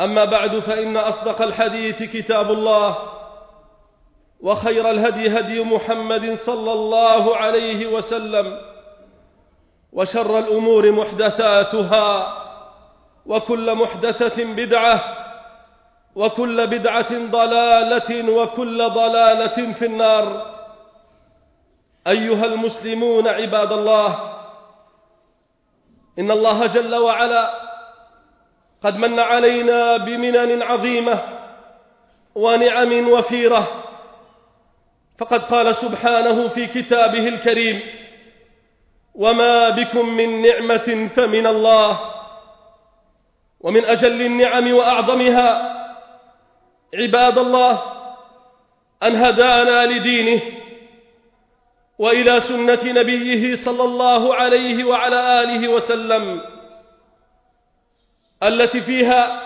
أما بعد فإن أصدق الحديث كتاب الله وخير الهدي هدي محمد صلى الله عليه وسلم وشر الأمور محدثاتها وكل محدثة بدعة وكل بدعة ضلالة وكل ضلالة في النار. أيها المسلمون عباد الله إن الله جل وعلا قد من علينا بمنن عظيمة ونعم وفيرة. فقد قال سبحانه في كتابه الكريم وما بكم من نعمة فمن الله ومن أجل النعم وأعظمها عباد الله أن هدانا لدينه وإلى سنة نبيه صلى الله عليه وعلى آله وسلم. التي فيها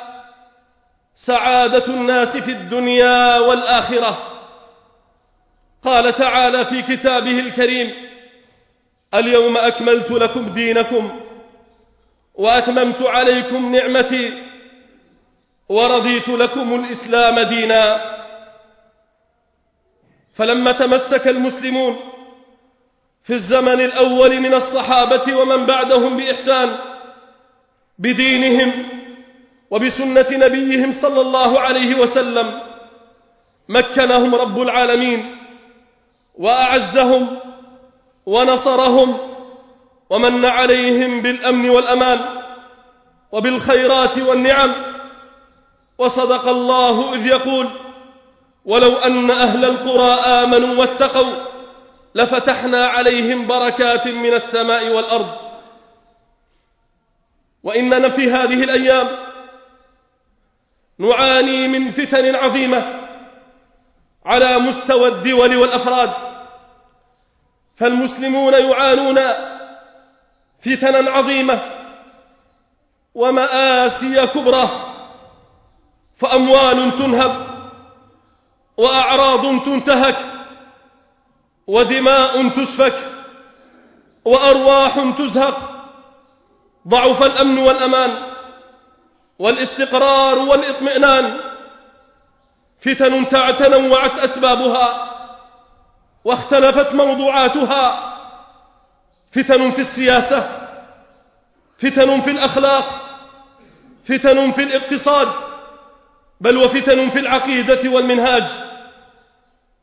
سعادة الناس في الدنيا والآخرة. قال تعالى في كتابه الكريم اليوم أكملت لكم دينكم وأتممت عليكم نعمتي ورضيت لكم الإسلام دينا. فلما تمسك المسلمون في الزمن الأول من الصحابة ومن بعدهم بإحسان بدينهم وبسنة نبيهم صلى الله عليه وسلم مكنهم رب العالمين وأعزهم ونصرهم ومن عليهم بالأمن والأمان وبالخيرات والنعم وصدق الله إذ يقول ولو أن أهل القرى آمنوا واتقوا لفتحنا عليهم بركات من السماء والأرض وإننا في هذه الأيام نعاني من فتن عظيمة على مستوى الدول والأفراد فالمسلمون يعانون فتنا عظيمة ومآسي كبرى فأموال تنهب وأعراض تنتهك ودماء تسفك وأرواح تزهق. ضعف الأمن والأمان والاستقرار والإطمئنان. فتن تنوعت أسبابها واختلفت موضوعاتها. فتن في السياسة فتن في الأخلاق فتن في الاقتصاد بل وفتن في العقيدة والمنهاج.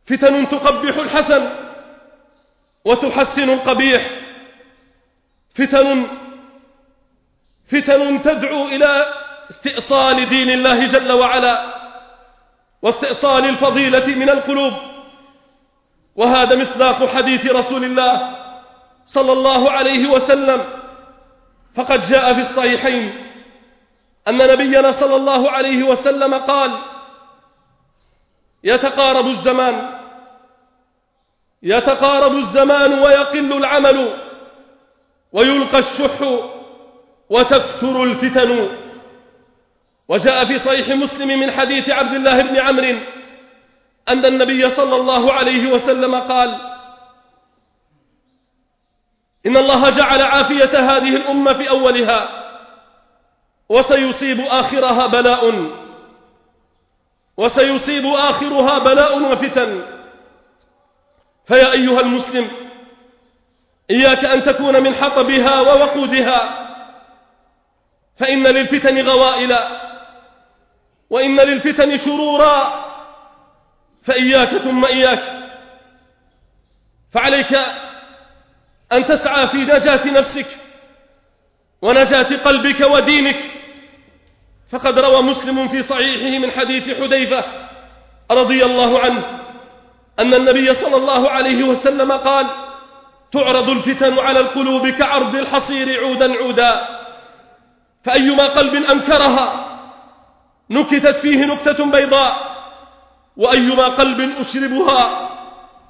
فتن تقبح الحسن وتحسن القبيح. فتن فتن تدعو إلى استئصال دين الله جل وعلا واستئصال الفضيلة من القلوب. وهذا مصداق حديث رسول الله صلى الله عليه وسلم. فقد جاء في الصحيحين أن نبينا صلى الله عليه وسلم قال يتقارب الزمان يتقارب الزمان ويقل العمل ويلقى الشح وتكثر الفتن. وجاء في صحيح مسلم من حديث عبد الله بن عمرو أن النبي صلى الله عليه وسلم قال إن الله جعل عافية هذه الأمة في أولها وسيصيب آخرها بلاء وسيصيب آخرها بلاء وفتن. فيا أيها المسلم إياك أن تكون من حطبها ووقودها فإن للفتن غوائل وإن للفتن شرورا فإياك ثم إياك. فعليك أن تسعى في نجاة نفسك ونجاة قلبك ودينك. فقد روى مسلم في صحيحه من حديث حذيفة رضي الله عنه أن النبي صلى الله عليه وسلم قال تعرض الفتن على القلوب كعرض الحصير عودا عودا. فأيما قلب أنكرها نكتت فيه نكتة بيضاء وأيما قلب أشربها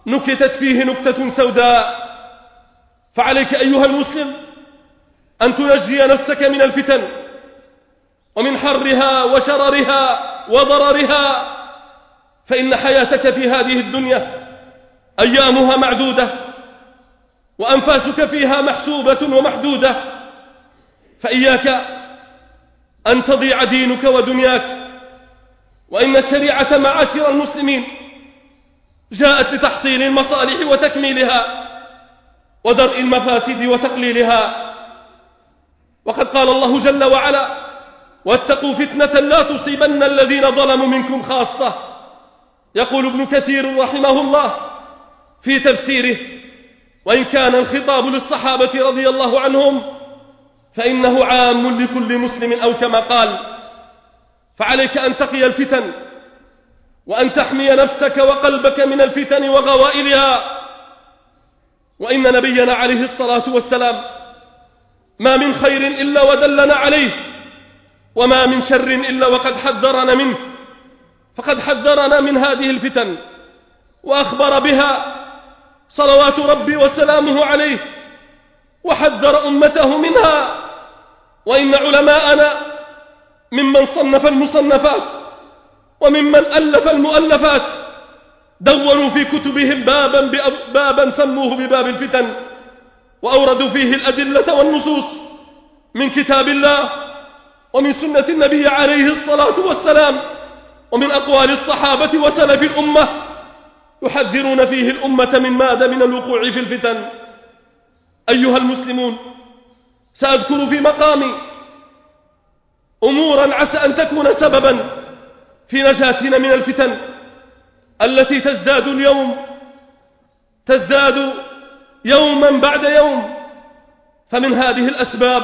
نكتت فيه نكتة سوداء. فعليك أيها المسلم أن تنجي نفسك من الفتن ومن حرها وشررها وضررها فإن حياتك في هذه الدنيا أيامها معدودة وأنفاسك فيها محسوبة ومحدودة. فإياك أن تضيع دينك ودنياك. وإن الشريعة معاشر المسلمين جاءت لتحصيل المصالح وتكميلها ودرء المفاسد وتقليلها. وقد قال الله جل وعلا واتقوا فتنة لا تصيبن الذين ظلموا منكم خاصة. يقول ابن كثير رحمه الله في تفسيره وإن كان الخطاب للصحابة رضي الله عنهم فإنه عام لكل مسلم أو كما قال فعليك أن تقي الفتن وأن تحمي نفسك وقلبك من الفتن وغوائلها. وإن نبينا عليه الصلاة والسلام ما من خير إلا ودلنا عليه وما من شر إلا وقد حذرنا منه. فقد حذرنا من هذه الفتن وأخبر بها صلوات ربي وسلامه عليه وحذر أمته منها. وإن علماءنا ممن صنف المصنفات وممن ألف المؤلفات دونوا في كتبهم بابا, بابا سموه بباب الفتن وأوردوا فيه الأدلة والنصوص من كتاب الله ومن سنة النبي عليه الصلاة والسلام ومن أقوال الصحابة وسلف الأمة يحذرون فيه الأمة من ماذا من الوقوع في الفتن. أيها المسلمون سأذكر في مقامي أمورا عسى أن تكون سببا في نجاتنا من الفتن التي تزداد اليوم تزداد يوما بعد يوم. فمن هذه الأسباب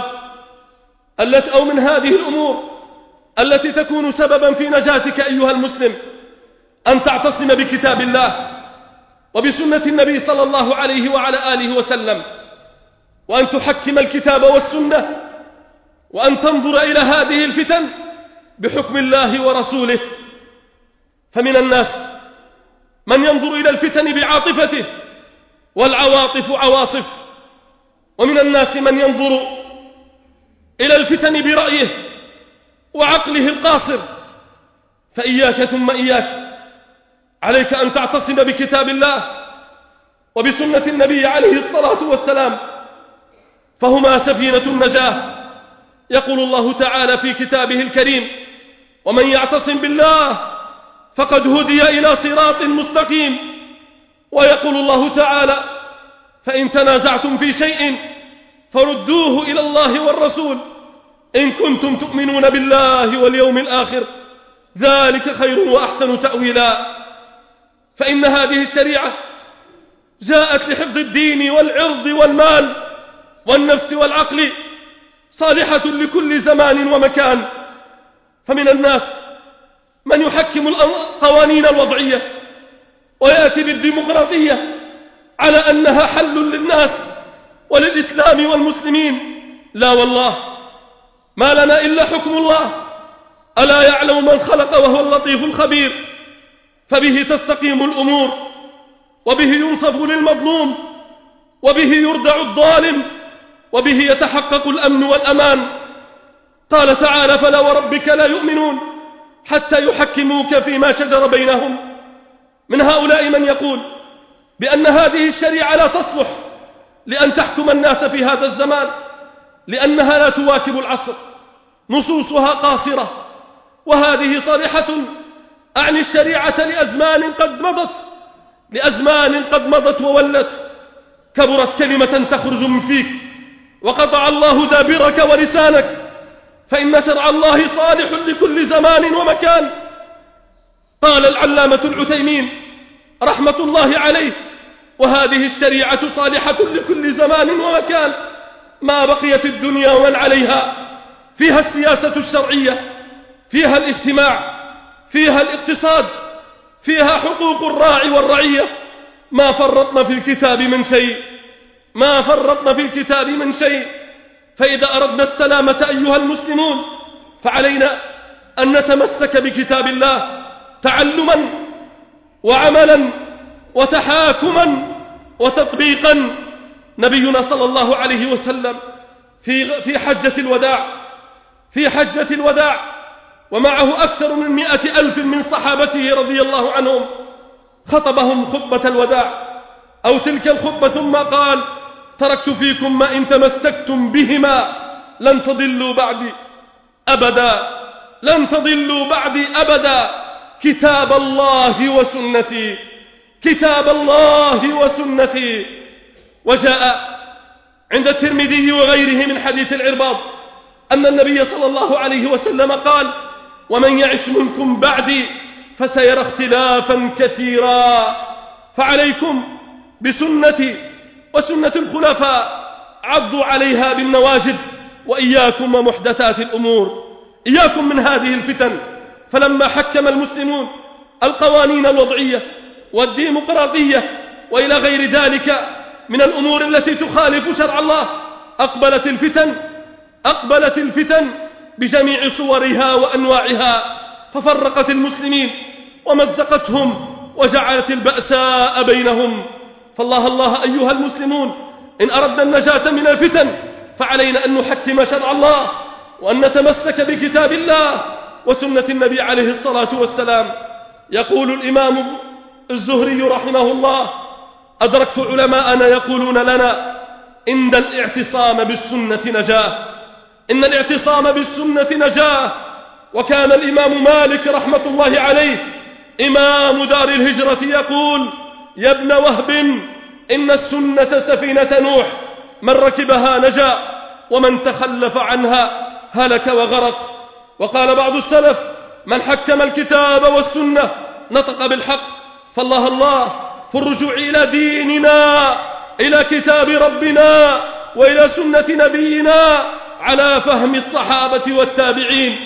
التي أو من هذه الأمور التي تكون سببا في نجاتك أيها المسلم أن تعتصم بكتاب الله وبسنة النبي صلى الله عليه وعلى آله وسلم. وأن تحكم الكتاب والسنة وأن تنظر إلى هذه الفتن بحكم الله ورسوله. فمن الناس من ينظر إلى الفتن بعاطفته والعواطف عواصف. ومن الناس من ينظر إلى الفتن برأيه وعقله القاصر. فإياك ثم إياك عليك أن تعتصم بكتاب الله وبسنة النبي عليه الصلاة والسلام. فهما سفينة النجاة. يقول الله تعالى في كتابه الكريم ومن يعتصم بالله فقد هدي إلى صراط مستقيم. ويقول الله تعالى فإن تنازعتم في شيء فردوه إلى الله والرسول إن كنتم تؤمنون بالله واليوم الآخر. ذلك خير وأحسن تأويلا. فإن هذه الشريعة جاءت لحفظ الدين والعرض والمال. والنفس والعقل صالحة لكل زمان ومكان. فمن الناس من يحكم القوانين الوضعية ويأتي بالديمقراطية على أنها حل للناس وللإسلام والمسلمين. لا والله ما لنا إلا حكم الله. ألا يعلم من خلق وهو اللطيف الخبير؟ فبه تستقيم الأمور وبه ينصف للمظلوم وبه يردع الظالم. وبه يتحقق الأمن والأمان. قال تعالى فلا وربك لا يؤمنون حتى يحكموك فيما شجر بينهم. من هؤلاء من يقول بأن هذه الشريعة لا تصلح لأن تحكم الناس في هذا الزمان لأنها لا تواكب العصر. نصوصها قاصرة وهذه صالحة أعني الشريعة لأزمان قد مضت لأزمان قد مضت وولت. كبرت كلمة تخرج من فيك. وقطع الله دابرك ولسانك فإن شرع الله صالح لكل زمان ومكان. قال العلامة العثيمين رحمة الله عليه وهذه الشريعة صالحة لكل زمان ومكان ما بقيت الدنيا ومن عليها. فيها السياسة الشرعية فيها الاجتماع فيها الاقتصاد فيها حقوق الراعي والرعية. ما فرطنا في الكتاب من شيء ما فرطنا في الكتاب من شيء. فإذا أردنا السلامة أيها المسلمون فعلينا أن نتمسك بكتاب الله تعلما وعملا وتحاكما وتطبيقا. نبينا صلى الله عليه وسلم في في حجة الوداع في حجة الوداع ومعه أكثر من مئة ألف من صحابته رضي الله عنهم. خطبهم خطبة الوداع أو تلك الخطبة ثم قال تركت فيكم ما إن تمسكتم بهما لن تضلوا بعدي أبدا لن تضلوا بعدي أبدا. كتاب الله وسنتي كتاب الله وسنتي. وجاء عند الترمذي وغيره من حديث العرباض أن النبي صلى الله عليه وسلم قال ومن يعش منكم بعدي فسيرى اختلافا كثيرا. فعليكم بسنتي وسنة الخلفاء عضوا عليها بالنواجد وإياكم ومحدثات الأمور. إياكم من هذه الفتن. فلما حكم المسلمون القوانين الوضعية والديمقراطية وإلى غير ذلك من الأمور التي تخالف شرع الله أقبلت الفتن أقبلت الفتن بجميع صورها وأنواعها. ففرقت المسلمين ومزقتهم وجعلت البأساء بينهم. فالله الله أيها المسلمون إن أردنا النجاة من الفتن فعلينا أن نحكم شرع الله وأن نتمسك بكتاب الله وسنة النبي عليه الصلاة والسلام. يقول الإمام الزهري رحمه الله أدركت علماءنا يقولون لنا إن الاعتصام بالسنة نجاة إن الاعتصام بالسنة نجاة. وكان الإمام مالك رحمة الله عليه إمام دار الهجرة يقول يا ابن وهب إن السنة سفينة نوح من ركبها نجا ومن تخلف عنها هلك وغرق. وقال بعض السلف من حكم الكتاب والسنة نطق بالحق فالله الله في الرجوع إلى ديننا إلى كتاب ربنا وإلى سنة نبينا على فهم الصحابة والتابعين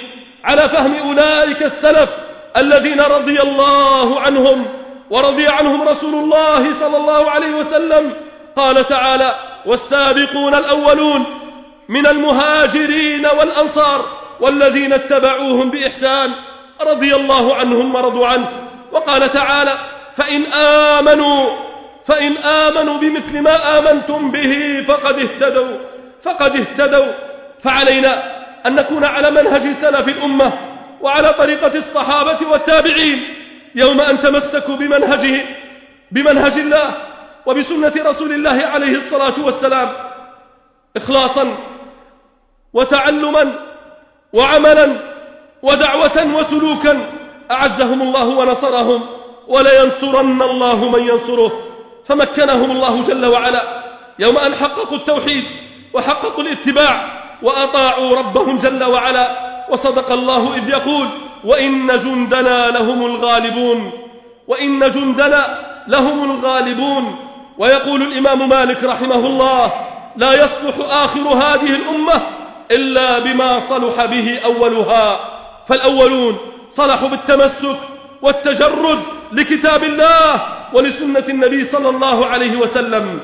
على فهم أولئك السلف الذين رضي الله عنهم. ورضي عنهم رسول الله صلى الله عليه وسلم. قال تعالى والسابقون الأولون من المهاجرين والأنصار والذين اتبعوهم بإحسان رضي الله عنهم ورضوا عنه. وقال تعالى فإن آمنوا فإن آمنوا بمثل ما آمنتم به فقد اهتدوا فقد اهتدوا. فعلينا أن نكون على منهج سلف الأمة وعلى طريقة الصحابة والتابعين. يوم أن تمسكوا بمنهجه بمنهج الله وبسنة رسول الله عليه الصلاة والسلام إخلاصا وتعلما وعملا ودعوة وسلوكا أعزهم الله ونصرهم ولينصرن الله من ينصره. فمكنهم الله جل وعلا يوم أن حققوا التوحيد وحققوا الاتباع وأطاعوا ربهم جل وعلا وصدق الله إذ يقول وإن جندنا لهم الغالبون وإن جندنا لهم الغالبون. ويقول الإمام مالك رحمه الله لا يصلح آخر هذه الأمة إلا بما صلح به أولها. فالأولون صلحوا بالتمسك والتجرد لكتاب الله ولسنة النبي صلى الله عليه وسلم.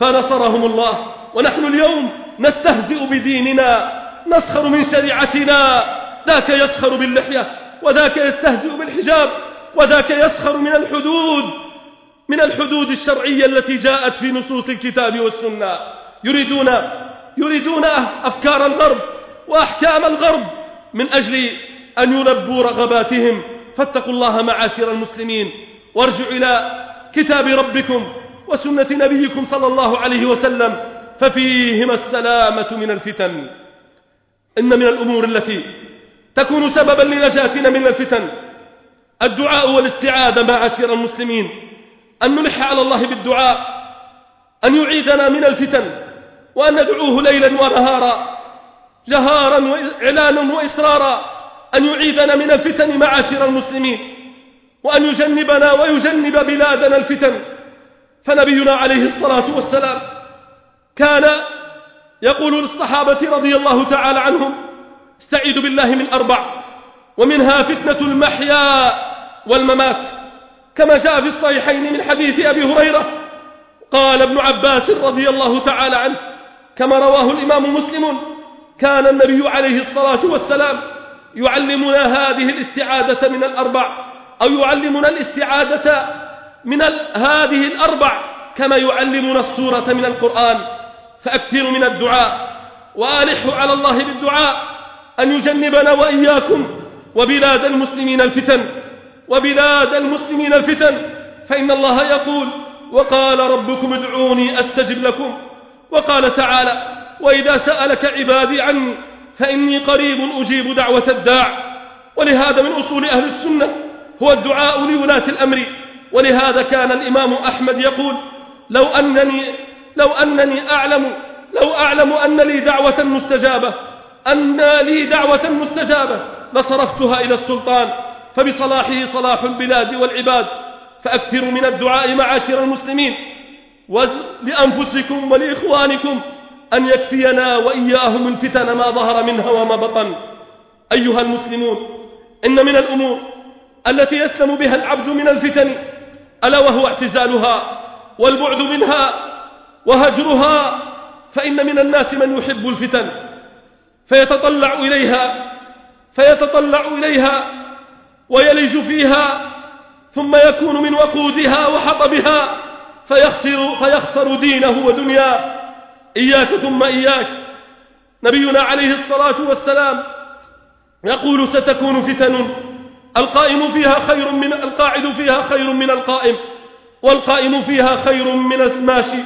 فنصرهم الله. ونحن اليوم نستهزئ بديننا نسخر من شريعتنا. ذاك يسخر باللحية وذاك يستهزئ بالحجاب وذاك يسخر من الحدود من الحدود الشرعية التي جاءت في نصوص الكتاب والسنة. يريدون يريدون أفكار الغرب وأحكام الغرب من أجل أن يلبوا رغباتهم. فاتقوا الله معاشر المسلمين وارجعوا إلى كتاب ربكم وسنة نبيكم صلى الله عليه وسلم ففيهما السلامة من الفتن. إن من الأمور التي تكون سببا لنجاتنا من الفتن. الدعاء والاستعاذة معاشر المسلمين. أن نلح على الله بالدعاء. أن يعيدنا من الفتن. وأن ندعوه ليلا ونهارا. جهارا وإعلانا وإسرارا أن يعيدنا من الفتن معاشر المسلمين. وأن يجنبنا ويجنب بلادنا الفتن. فنبينا عليه الصلاة والسلام كان يقول للصحابة رضي الله تعالى عنهم استعيذوا بالله من أربع ومنها فتنة المحيا والممات. كما جاء في الصحيحين من حديث أبي هريرة قال ابن عباس رضي الله تعالى عنه كما رواه الإمام مسلم كان النبي عليه الصلاة والسلام يعلمنا هذه الاستعادة من الأربع أو يعلمنا الاستعادة من هذه الأربع كما يعلمنا السورة من القرآن. فأكثروا من الدعاء وآلحوا على الله بالدعاء. أن يجنبنا وإياكم وبلاد المسلمين الفتن وبلاد المسلمين الفتن. فإن الله يقول وقال ربكم ادعوني أستجب لكم. وقال تعالى وإذا سألك عبادي عني فإني قريب أجيب دعوة الداع. ولهذا من أصول أهل السنة هو الدعاء لولاة الأمر. ولهذا كان الإمام أحمد يقول لو أنني, لو أنني أعلم لو أعلم أن لي دعوة مستجابة أن لي دعوة مستجابة لصرفتها إلى السلطان فبصلاحه صلاح البلاد والعباد فأكثروا من الدعاء معاشر المسلمين ولأنفسكم ولإخوانكم أن يكفينا وإياهم الفتن ما ظهر منها وما بطن. أيها المسلمون إن من الأمور التي يسلم بها العبد من الفتن ألا وهو اعتزالها والبعد منها وهجرها فإن من الناس من يحب الفتن. فيتطلع إليها فيتطلع إليها ويلج فيها ثم يكون من وقودها وحطبها فيخسر, فيخسر دينه ودنياه. إياك ثم إياك. نبينا عليه الصلاة والسلام يقول ستكون فتن. القائم فيها خير من القاعد فيها خير من القائم والقائم فيها خير من الماشي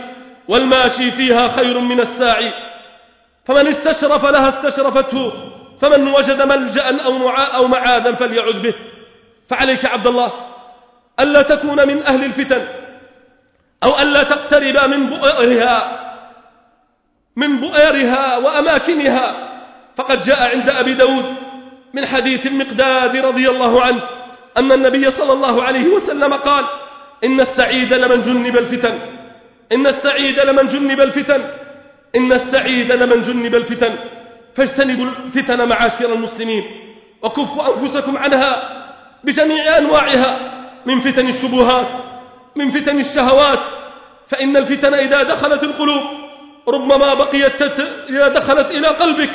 والماشي فيها خير من الساعي. فمن استشرف لها استشرفته فمن وجد ملجأ أو, أو معاذا فليعد به. فعليك عبد الله ألا تكون من أهل الفتن أو ألا تقترب من بؤرها من بؤرها وأماكنها. فقد جاء عند أبي داود من حديث المقداد رضي الله عنه أن النبي صلى الله عليه وسلم قال إن السعيد لمن جنب الفتن إن السعيد لمن جنب الفتن. إن السعيد لمن جنب الفتن فاجتنبوا الفتن معاشر المسلمين وكفوا أنفسكم عنها بجميع أنواعها من فتن الشبهات من فتن الشهوات فإن الفتن إذا دخلت القلوب ربما بقيت تت... إذا دخلت إلى قلبك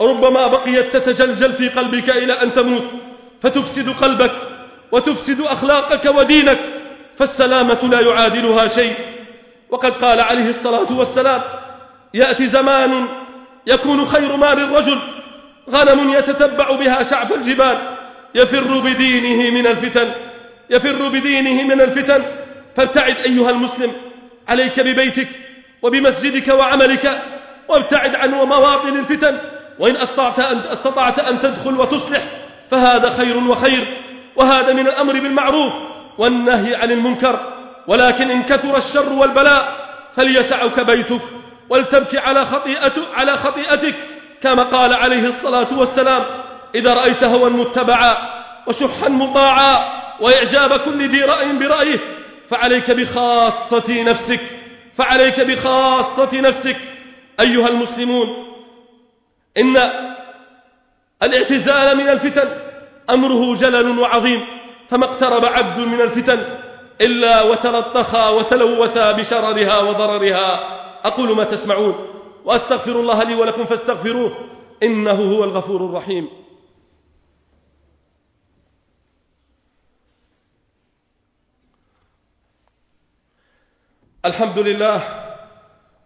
ربما بقيت تتجلجل في قلبك إلى أن تموت فتفسد قلبك وتفسد أخلاقك ودينك فالسلامة لا يعادلها شيء. وقد قال عليه الصلاة والسلام يأتي زمان يكون خير مال الرجل غنم يتتبع بها شعب الجبال يفر بدينه من الفتن يفر بدينه من الفتن. فابتعد أيها المسلم عليك ببيتك وبمسجدك وعملك وابتعد عن مواطن الفتن. وإن أستطعت أن, أستطعت أن تدخل وتصلح فهذا خير وخير وهذا من الأمر بالمعروف والنهي عن المنكر. ولكن إن كثر الشر والبلاء فليسعك بيتك. ولتبكي على, خطيئة على خطيئتك كما قال عليه الصلاة والسلام إذا رأيت هوى متبعا وشحا مطاعا وإعجاب كل ذي رأي برأيه فعليك بخاصة نفسك فعليك بخاصة نفسك. أيها المسلمون إن الاعتزال من الفتن أمره جلل وعظيم فما اقترب عبد من الفتن إلا وتلطخا وتلوثا بشررها وضررها. أقول ما تسمعون وأستغفر الله لي ولكم فاستغفروه إنه هو الغفور الرحيم. الحمد لله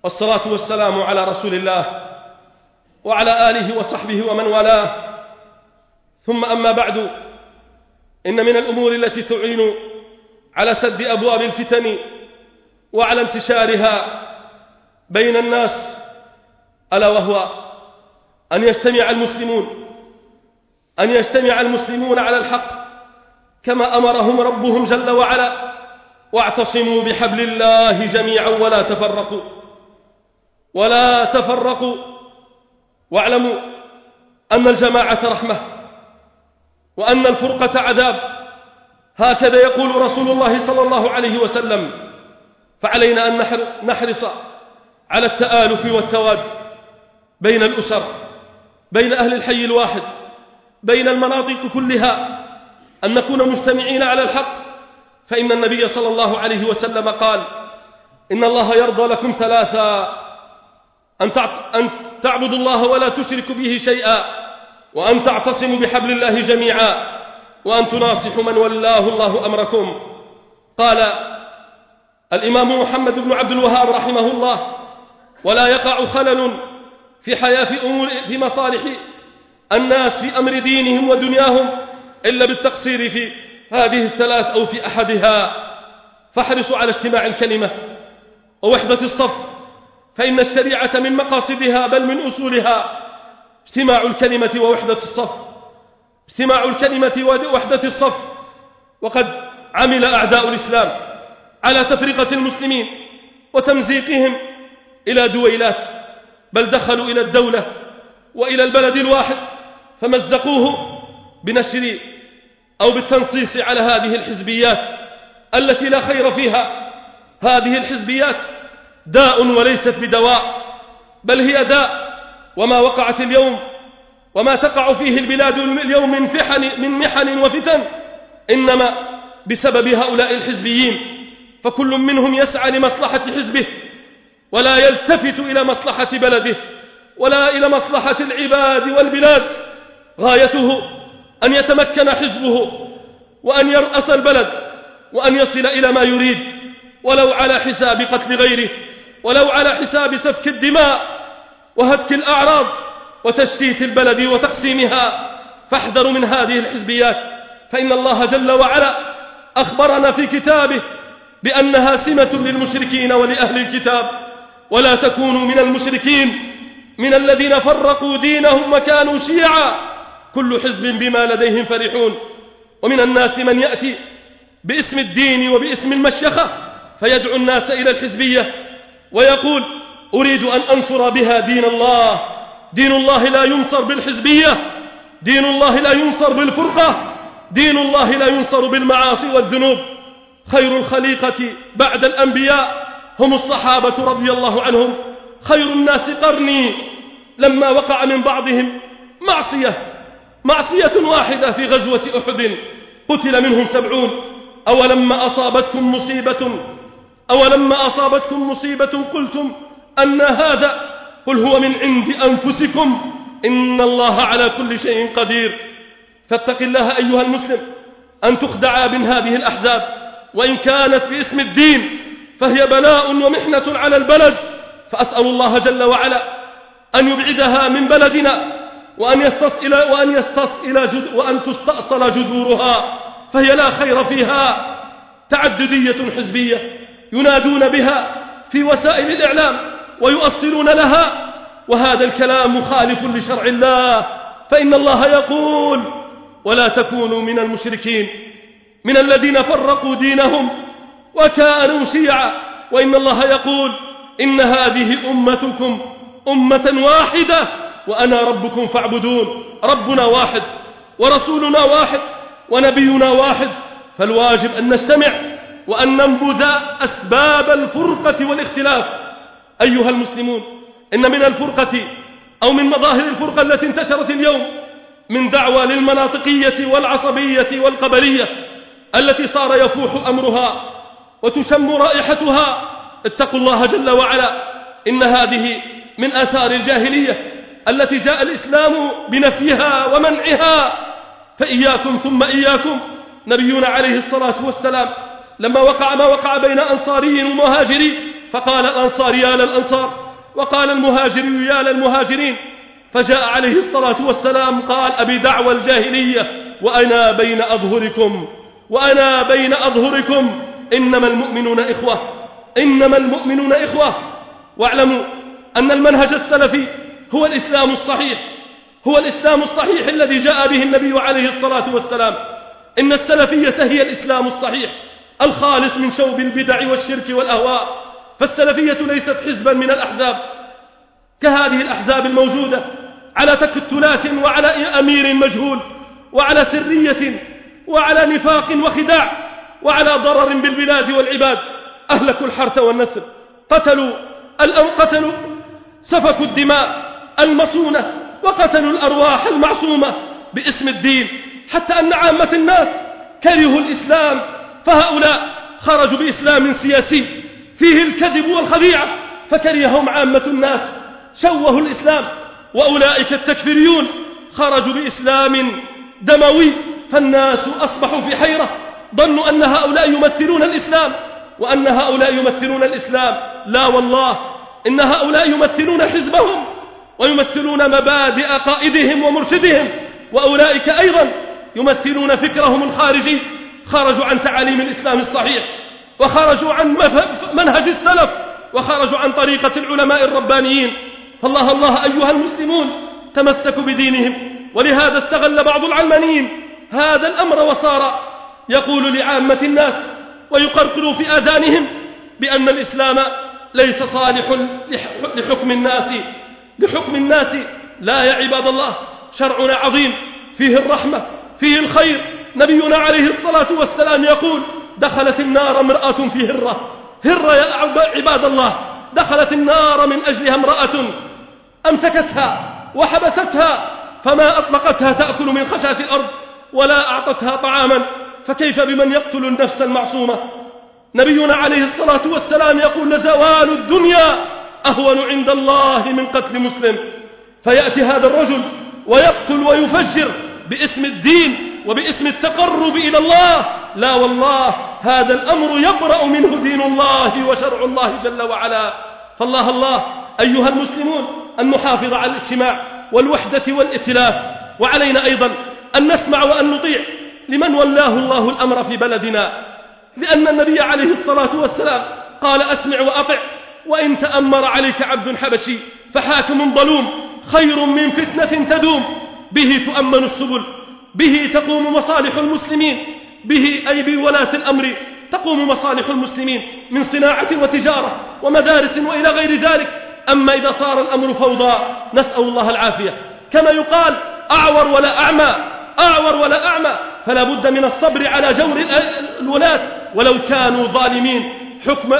والصلاة والسلام على رسول الله وعلى آله وصحبه ومن والاه. ثم أما بعد إن من الأمور التي تعين على سد أبواب الفتن وعلى انتشارها بين الناس ألا وهو أن يجتمع المسلمون أن يجتمع المسلمون على الحق كما أمرهم ربهم جل وعلا واعتصموا بحبل الله جميعا ولا تفرقوا ولا تفرقوا واعلموا أن الجماعة رحمة وأن الفرقة عذاب. هكذا يقول رسول الله صلى الله عليه وسلم فعلينا أن نحرص على التآلف والتواد بين الأسر بين أهل الحي الواحد بين المناطق كلها. أن نكون مجتمعين على الحق. فإن النبي صلى الله عليه وسلم قال إن الله يرضى لكم ثلاثا أن تعبدوا الله ولا تشركوا به شيئا وأن تعتصموا بحبل الله جميعا وأن تناصحوا من ولاه الله أمركم. قال الإمام محمد بن عبد الوهاب رحمه الله ولا يقع خلل في حياة في, أمور في مصالح الناس في أمر دينهم ودنياهم إلا بالتقصير في هذه الثلاث أو في أحدها. فاحرصوا على اجتماع الكلمة ووحدة الصف فإن الشريعة من مقاصدها بل من أصولها اجتماع الكلمة ووحدة الصف. اجتماع الكلمة ووحدة الصف. وقد عمل أعداء الإسلام على تفرقة المسلمين وتمزيقهم إلى دويلات بل دخلوا إلى الدولة وإلى البلد الواحد فمزقوه بنشر أو بالتنصيص على هذه الحزبيات التي لا خير فيها. هذه الحزبيات داء وليست بدواء بل هي داء وما وقعت اليوم وما تقع فيه البلاد اليوم من فحن من محن وفتن. إنما بسبب هؤلاء الحزبيين فكل منهم يسعى لمصلحة حزبه ولا يلتفت إلى مصلحة بلده ولا إلى مصلحة العباد والبلاد. غايته أن يتمكن حزبه وأن يرأس البلد وأن يصل إلى ما يريد. ولو على حساب قتل غيره ولو على حساب سفك الدماء وهتك الأعراض وتشتيت البلد وتقسيمها. فاحذروا من هذه الحزبيات فإن الله جل وعلا أخبرنا في كتابه بأنها سمة للمشركين ولأهل الكتاب. ولا تكونوا من المشركين من الذين فرقوا دينهم وكانوا شيعا. كل حزب بما لديهم فرحون. ومن الناس من يأتي باسم الدين وباسم المشيخة فيدعو الناس إلى الحزبية ويقول أريد أن أنصر بها دين الله. دين الله لا ينصر بالحزبية. دين الله لا ينصر بالفرقة. دين الله لا ينصر بالمعاصي والذنوب. خير الخليقة بعد الأنبياء. هم الصحابة رضي الله عنهم. خير الناس قرني لما وقع من بعضهم معصية معصية واحدة في غزوة أحد. قتل منهم سبعون. أولما أصابتكم مصيبة؟ أولما أصابتكم مصيبة؟ قلتم أن هذا قل هو من عند أنفسكم. إن الله على كل شيء قدير. فاتق الله أيها المسلم أن تخدع من هذه الأحزاب. وإن كانت باسم الدين فهي بلاء ومحنة على البلد. فأسأل الله جل وعلا أن يبعدها من بلدنا وأن يستصل وأن يستصل جد وأن تستأصل جذورها. فهي لا خير فيها. تعددية حزبية ينادون بها في وسائل الإعلام ويؤصلون لها. وهذا الكلام مخالف لشرع الله. فإن الله يقول ولا تكونوا من المشركين. من الذين فرقوا دينهم وكانوا شيعا وإن الله يقول إن هذه أمتكم أمة واحدة وأنا ربكم فاعبدون. ربنا واحد ورسولنا واحد ونبينا واحد. فالواجب أن نستمع وأن ننبذ أسباب الفرقة والاختلاف. أيها المسلمون إن من الفرقة أو من مظاهر الفرقة التي انتشرت اليوم من دعوى للمناطقية والعصبية والقبلية التي صار يفوح أمرها وتشم رائحتها. اتقوا الله جل وعلا. إن هذه من آثار الجاهلية التي جاء الإسلام بنفيها ومنعها. فإياكم ثم إياكم. نبينا عليه الصلاة والسلام لما وقع ما وقع بين أنصاري ومهاجري فقال الأنصار يا للأنصار. وقال المهاجري يا للمهاجرين. فجاء عليه الصلاة والسلام قال أبي دعوى الجاهلية وأنا بين أظهركم وأنا بين أظهركم. إنما المؤمنون إخوة. إنما المؤمنون إخوة. واعلموا أن المنهج السلفي هو الإسلام الصحيح. هو الإسلام الصحيح الذي جاء به النبي عليه الصلاة والسلام. إن السلفية هي الإسلام الصحيح الخالص من شوب البدع والشرك والأهواء. فالسلفية ليست حزبا من الأحزاب. كهذه الأحزاب الموجودة على تكتلات وعلى أمير مجهول وعلى سرية وعلى نفاق وخداع. وعلى ضرر بالبلاد والعباد. أهلكوا الحرث والنسل. قتلوا قتلوا سفكوا الدماء المصونة وقتلوا الأرواح المعصومة باسم الدين. حتى أن عامة الناس كرهوا الإسلام فهؤلاء خرجوا بإسلام سياسي. فيه الكذب والخديعة فكرههم عامة الناس. شوهوا الإسلام وأولئك التكفيريون خرجوا بإسلام دموي. فالناس أصبحوا في حيرة. ظنوا أن هؤلاء يمثلون الإسلام وأن هؤلاء يمثلون الإسلام. لا والله إن هؤلاء يمثلون حزبهم ويمثلون مبادئ قائدهم ومرشدهم وأولئك أيضا يمثلون فكرهم الخارجي. خرجوا عن تعاليم الإسلام الصحيح وخرجوا عن منهج السلف وخرجوا عن طريقة العلماء الربانيين. فالله الله أيها المسلمون تمسكوا بدينهم ولهذا استغل بعض العلمانيين هذا الأمر وصار يقول لعامة الناس ويقرقر في آذانهم بأن الإسلام ليس صالح لحكم الناس لحكم الناس. لا يا عباد الله شرعنا عظيم فيه الرحمة فيه الخير. نبينا عليه الصلاة والسلام يقول دخلت النار امرأة في هرة. هرة يا عباد الله دخلت النار من أجلها امرأة أمسكتها وحبستها فما أطلقتها تأكل من خشاش الأرض ولا أعطتها طعاما. فكيف بمن يقتل النفس المعصومة؟ نبينا عليه الصلاة والسلام يقول لزوال الدنيا أهون عند الله من قتل مسلم. فيأتي هذا الرجل ويقتل ويفجر باسم الدين وباسم التقرب إلى الله. لا والله هذا الأمر يبرأ منه دين الله وشرع الله جل وعلا. فالله الله أيها المسلمون أن نحافظ على الاجتماع والوحدة والائتلاف. وعلينا أيضا أن نسمع وأن نطيع. لمن ولاه الله الأمر في بلدنا؟ لأن النبي عليه الصلاة والسلام قال أسمع وأطع وإن تأمر عليك عبد حبشي فحاكم ظلوم خير من فتنة تدوم. به تؤمن السبل به تقوم مصالح المسلمين به أي بولاة الأمر تقوم مصالح المسلمين من صناعة وتجارة ومدارس وإلى غير ذلك. أما إذا صار الأمر فوضى نسأل الله العافية. كما يقال أعور ولا أعمى. أعور ولا أعمى فلا بد من الصبر على جور الولاة. ولو كانوا ظالمين حكم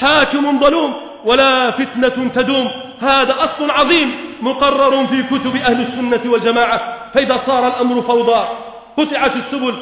حاكم ظلوم ولا فتنة تدوم. هذا أصل عظيم مقرر في كتب أهل السنة والجماعة. فإذا صار الأمر فوضى قطعت السبل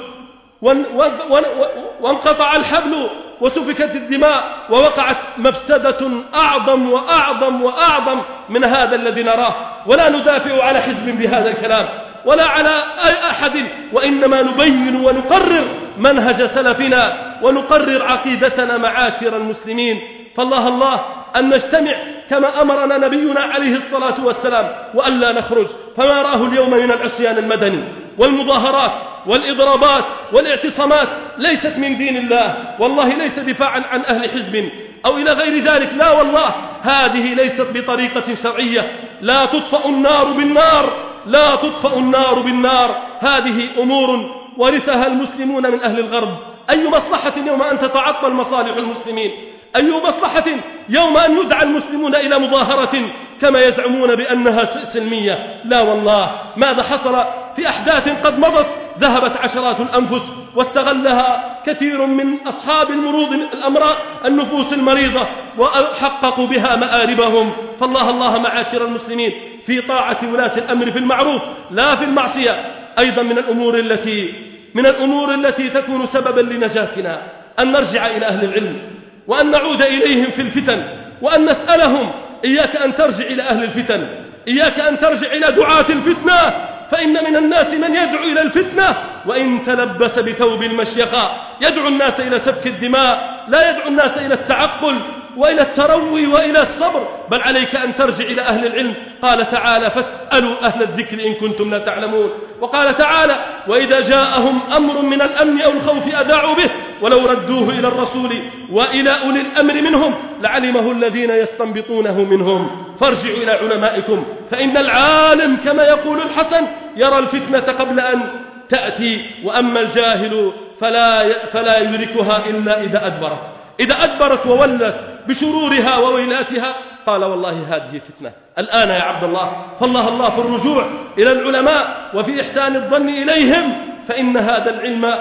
وانقطع الحبل وسفكت الدماء ووقعت مفسدة أعظم وأعظم وأعظم من هذا الذي نراه. ولا ندافع على حزب بهذا الكلام. ولا على أي أحد وإنما نبين ونقرر منهج سلفنا ونقرر عقيدتنا معاشر المسلمين. فالله الله أن نجتمع كما أمرنا نبينا عليه الصلاة والسلام وألا نخرج. فما راه اليوم من العصيان المدني والمظاهرات والإضرابات والاعتصامات ليست من دين الله والله ليس دفاعا عن أهل حزب أو إلى غير ذلك. لا والله هذه ليست بطريقة شرعية. لا تطفأ النار بالنار. لا تطفأ النار بالنار. هذه أمور ورثها المسلمون من أهل الغرب. أي مصلحة يوم أن تتعطل مصالح المسلمين؟ أي مصلحة يوم أن يدعى المسلمون إلى مظاهرة كما يزعمون بأنها سلمية؟ لا والله. ماذا حصل؟ في أحداث قد مضت ذهبت عشرات الأنفس واستغلها كثير من أصحاب المروض الأمراء النفوس المريضة وحققوا بها مآربهم. فالله الله معاشر المسلمين. في طاعة ولاة الأمر في المعروف لا في المعصية. أيضا من الأمور التي من الأمور التي تكون سببا لنجاتنا أن نرجع إلى أهل العلم وأن نعود إليهم في الفتن وأن نسألهم إياك أن ترجع إلى أهل الفتن إياك أن ترجع إلى دعاة الفتنة فإن من الناس من يدعو إلى الفتنة وإن تلبس بثوب المشيخة. يدعو الناس إلى سفك الدماء لا يدعو الناس إلى التعقل. وإلى التروي وإلى الصبر بل عليك أن ترجع إلى أهل العلم. قال تعالى فاسألوا أهل الذكر إن كنتم لا تعلمون. وقال تعالى وإذا جاءهم أمر من الأمن أو الخوف أذاعوا به ولو ردوه إلى الرسول وإلى أولي الأمر منهم لعلمه الذين يستنبطونه منهم. فارجعوا إلى علمائكم فإن العالم كما يقول الحسن يرى الفتنة قبل أن تأتي وأما الجاهل فلا فلا يدركها إلا إذا أدبرت. إذا أدبرت وولت بشرورها وويلاتها. قال والله هذه فتنة. الآن يا عبد الله فالله الله في الرجوع إلى العلماء وفي إحسان الظن إليهم فإن هذا العلم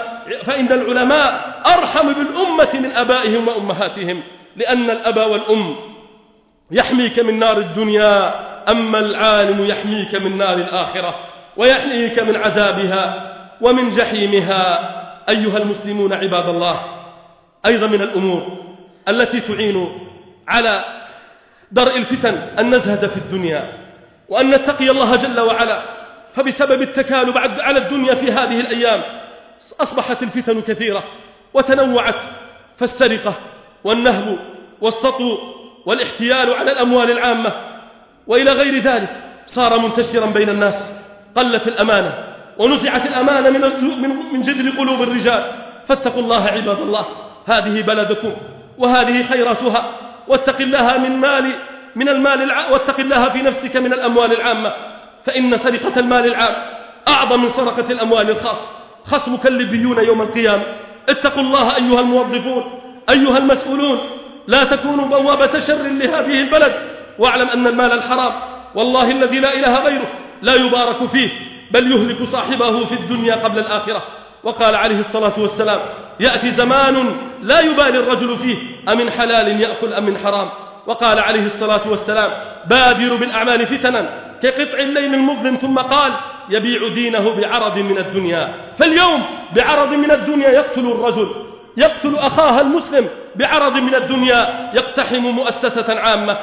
فإن العلماء أرحم بالأمة من أبائهم وأمهاتهم لأن الأب والأم يحميك من نار الدنيا أما العالم يحميك من نار الآخرة ويحميك من عذابها ومن جحيمها. أيها المسلمون عباد الله أيضا من الأمور التي تعين على درء الفتن أن نزهد في الدنيا وأن نتقي الله جل وعلا. فبسبب التكالب على الدنيا في هذه الأيام أصبحت الفتن كثيرة وتنوعت. فالسرقة والنهب والسطو والاحتيال على الأموال العامة وإلى غير ذلك صار منتشرا بين الناس. قلت الأمانة ونزعت الأمانة من جذر قلوب الرجال. فاتقوا الله عباد الله هذه بلدكم. وهذه خيراتها واتق الله من مال من المال. واتق الله في نفسك من الأموال العامة. فإن سرقة المال العام أعظم من سرقة الأموال الخاص. خصمك اللبيون يوم القيامة. اتقوا الله أيها الموظفون أيها المسؤولون. لا تكونوا بوابة شر لهذه البلد. واعلم أن المال الحرام والله الذي لا إله غيره لا يبارك فيه بل يهلك صاحبه في الدنيا قبل الآخرة. وقال عليه الصلاة والسلام يأتي زمان لا يبالي الرجل فيه أمن حلال يأكل أم من حرام. وقال عليه الصلاة والسلام بادروا بالأعمال فتنا كقطع الليل المظلم ثم قال يبيع دينه بعرض من الدنيا. فاليوم بعرض من الدنيا يقتل الرجل يقتل أخاها المسلم بعرض من الدنيا يقتحم مؤسسة عامة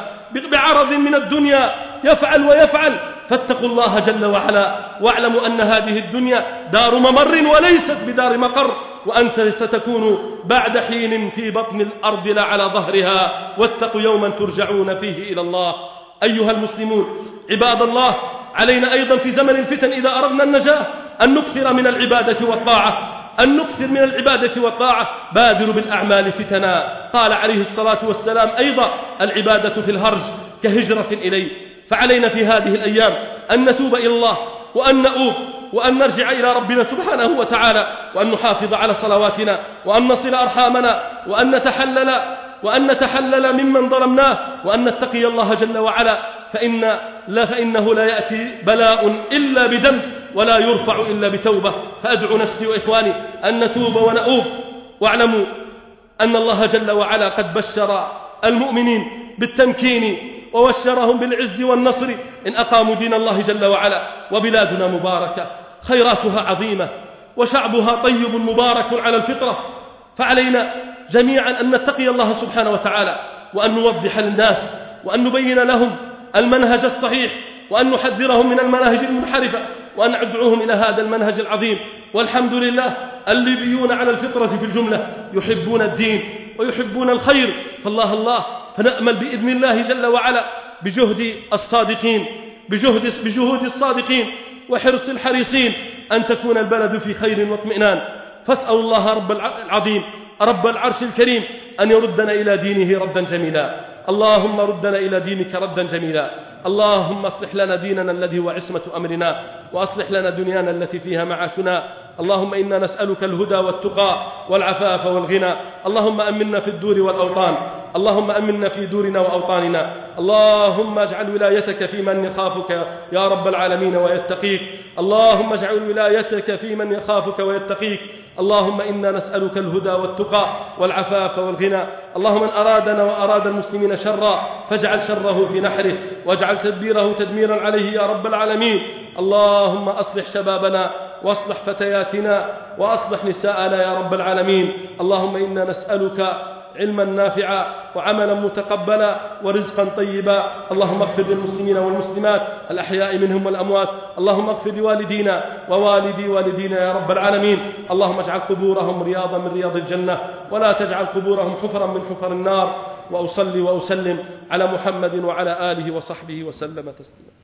بعرض من الدنيا يفعل ويفعل. فاتقوا الله جل وعلا واعلموا أن هذه الدنيا دار ممر وليست بدار مقر. وأنت ستكون بعد حين في بطن الأرض لا على ظهرها. واتقوا يوما ترجعون فيه إلى الله. أيها المسلمون عباد الله علينا أيضا في زمن الفتن إذا أردنا النجاة أن نكثر من العبادة والطاعة. أن نكثر من العبادة والطاعة. بادر بالأعمال فتنا. قال عليه الصلاة والسلام أيضا العبادة في الهرج كهجرة إليه فعلينا في هذه الأيام أن نتوب إلى الله وأن نؤوب. وأن نرجع إلى ربنا سبحانه وتعالى وأن نحافظ على صلواتنا وأن نصل أرحامنا وأن نتحلل وأن نتحلل ممن ظلمناه وأن نتقي الله جل وعلا. فإن لا فإنه لا يأتي بلاء إلا بدم ولا يرفع إلا بتوبة. فأدعو نفسي وإخواني أن نتوب ونؤوب. واعلموا أن الله جل وعلا قد بشر المؤمنين بالتمكين وبشرهم بالعز والنصر. إن أقاموا دين الله جل وعلا وبلادنا مباركة خيراتها عظيمة وشعبها طيب مبارك على الفطرة. فعلينا جميعا أن نتقي الله سبحانه وتعالى وأن نوضح للناس وأن نبين لهم المنهج الصحيح وأن نحذرهم من المناهج المنحرفة وأن ندعوهم إلى هذا المنهج العظيم. والحمد لله الليبيون على الفطرة في الجملة يحبون الدين ويحبون الخير. فالله الله فنأمل بإذن الله جل وعلا بجهد الصادقين بجهد, بجهود الصادقين وحرص الحريصين أن تكون البلد في خير واطمئنان. فاسأل الله رب العظيم رب العرش الكريم أن يردنا إلى دينه ردا جميلا. اللهم ردنا إلى دينك ردا جميلا. اللهم أصلح لنا ديننا الذي هو عصمة أمرنا وأصلح لنا دنيانا التي فيها معاشنا. اللهم إنا نسألك الهدى والتقى والعفاف والغنى. اللهم أمنا في الدور والأوطان. اللهم أمنا في دورنا وأوطاننا. اللهم اجعل ولايتك في من يخافك يا رب العالمين ويتقيك. اللهم اجعل ولايتك في من يخافك ويتقيك. اللهم إنا نسألك الهدى والتقى والعفاف والغنى. اللهم من أرادنا وأراد المسلمين شرا فاجعل شره في نحره واجعل تدبيره تدميرا عليه يا رب العالمين. اللهم أصلح شبابنا وأصلح فتياتنا وأصلح نساءنا يا رب العالمين. اللهم إنا نسألك علما نافعا وعملا متقبلا ورزقا طيبا. اللهم اغفر للمسلمين والمسلمات الأحياء منهم والأموات. اللهم اغفر لوالدينا ووالدي والدينا يا رب العالمين. اللهم اجعل قبورهم رياضا من رياض الجنة ولا تجعل قبورهم حفرا من حفر النار. وأصلي وأسلم على محمد وعلى آله وصحبه وسلم تسليما.